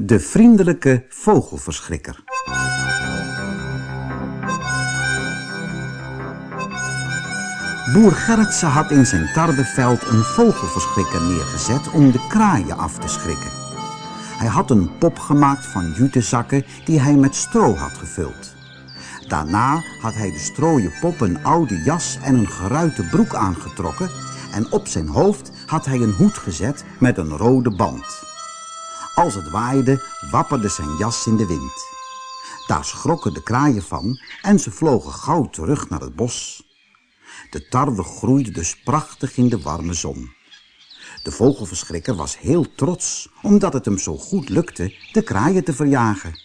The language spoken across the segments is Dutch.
De vriendelijke vogelverschrikker. Boer Gerritse had in zijn tarweveld een vogelverschrikker neergezet om de kraaien af te schrikken. Hij had een pop gemaakt van jutezakken die hij met stro had gevuld. Daarna had hij de strooien pop een oude jas en een geruite broek aangetrokken en op zijn hoofd had hij een hoed gezet met een rode band. Als het waaide, wapperde zijn jas in de wind. Daar schrokken de kraaien van en ze vlogen gauw terug naar het bos. De tarwe groeide dus prachtig in de warme zon. De vogelverschrikker was heel trots, omdat het hem zo goed lukte de kraaien te verjagen.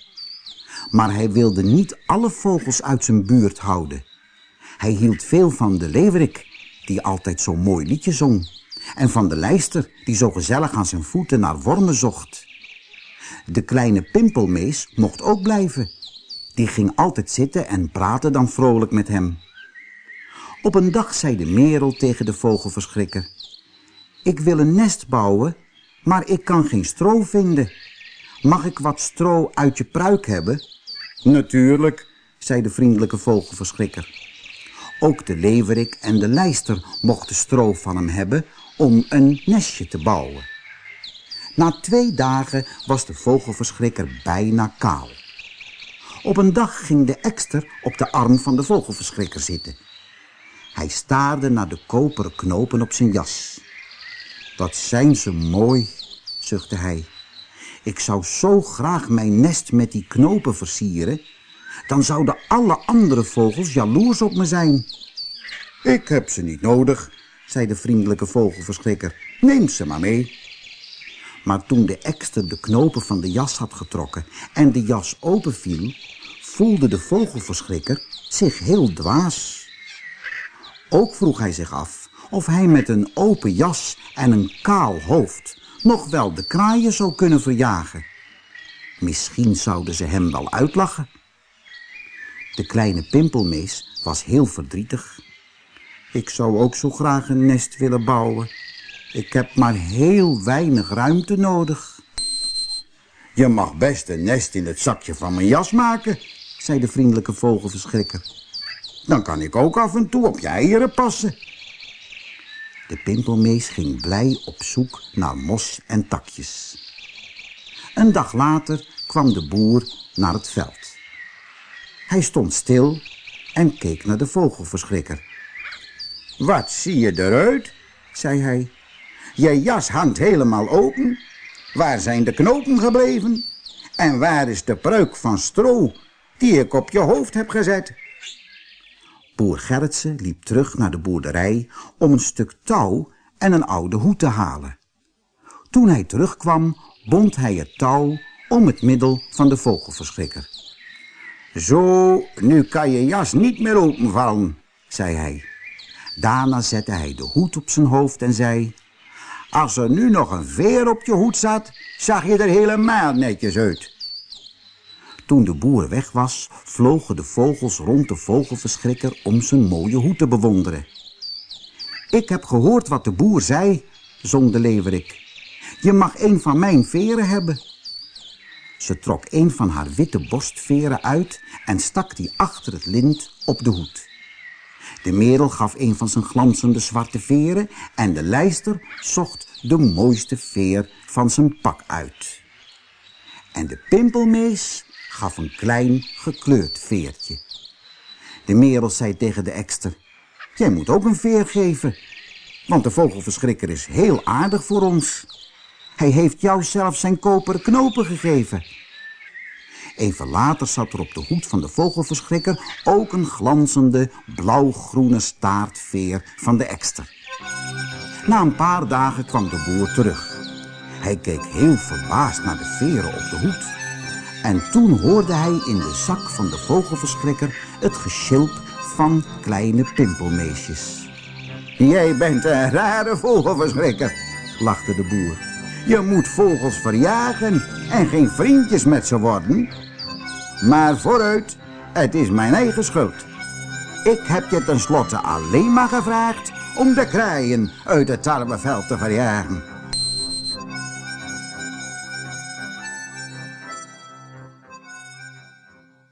Maar hij wilde niet alle vogels uit zijn buurt houden. Hij hield veel van de leeuwerik, die altijd zo'n mooi liedje zong. En van de lijster, die zo gezellig aan zijn voeten naar wormen zocht. De kleine pimpelmees mocht ook blijven. Die ging altijd zitten en praatte dan vrolijk met hem. Op een dag zei de merel tegen de vogelverschrikker. Ik wil een nest bouwen, maar ik kan geen stro vinden. Mag ik wat stro uit je pruik hebben? Natuurlijk, zei de vriendelijke vogelverschrikker. Ook de leeuwerik en de lijster mochten stro van hem hebben om een nestje te bouwen. Na twee dagen was de vogelverschrikker bijna kaal. Op een dag ging de ekster op de arm van de vogelverschrikker zitten. Hij staarde naar de koperen knopen op zijn jas. Wat zijn ze mooi, zuchtte hij. Ik zou zo graag mijn nest met die knopen versieren. Dan zouden alle andere vogels jaloers op me zijn. Ik heb ze niet nodig, zei de vriendelijke vogelverschrikker. Neem ze maar mee. Maar toen de ekster de knopen van de jas had getrokken en de jas openviel, voelde de vogelverschrikker zich heel dwaas. Ook vroeg hij zich af of hij met een open jas en een kaal hoofd nog wel de kraaien zou kunnen verjagen. Misschien zouden ze hem wel uitlachen. De kleine pimpelmees was heel verdrietig. Ik zou ook zo graag een nest willen bouwen. Ik heb maar heel weinig ruimte nodig. Je mag best een nest in het zakje van mijn jas maken, zei de vriendelijke vogelverschrikker. Dan kan ik ook af en toe op je eieren passen. De pimpelmees ging blij op zoek naar mos en takjes. Een dag later kwam de boer naar het veld. Hij stond stil en keek naar de vogelverschrikker. Wat zie je eruit, zei hij. Je jas hangt helemaal open. Waar zijn de knopen gebleven? En waar is de pruik van stro die ik op je hoofd heb gezet? Boer Gerritsen liep terug naar de boerderij om een stuk touw en een oude hoed te halen. Toen hij terugkwam, bond hij het touw om het middel van de vogelverschrikker. Zo, nu kan je jas niet meer openvallen, zei hij. Daarna zette hij de hoed op zijn hoofd en zei... Als er nu nog een veer op je hoed zat, zag je er helemaal netjes uit. Toen de boer weg was, vlogen de vogels rond de vogelverschrikker om zijn mooie hoed te bewonderen. Ik heb gehoord wat de boer zei, zong de leeuwerik. Je mag een van mijn veren hebben. Ze trok een van haar witte borstveren uit en stak die achter het lint op de hoed. De merel gaf een van zijn glanzende zwarte veren en de lijster zocht de mooiste veer van zijn pak uit. En de pimpelmees gaf een klein gekleurd veertje. De merel zei tegen de ekster, jij moet ook een veer geven, want de vogelverschrikker is heel aardig voor ons. Hij heeft jou zelf zijn koperen knopen gegeven. Even later zat er op de hoed van de vogelverschrikker ook een glanzende blauw-groene staartveer van de ekster. Na een paar dagen kwam de boer terug. Hij keek heel verbaasd naar de veren op de hoed. En toen hoorde hij in de zak van de vogelverschrikker het geschilp van kleine pimpelmeesjes. Jij bent een rare vogelverschrikker, lachte de boer. Je moet vogels verjagen en geen vriendjes met ze worden. Maar vooruit, het is mijn eigen schuld. Ik heb je tenslotte alleen maar gevraagd om de kraaien uit het tarweveld te verjagen.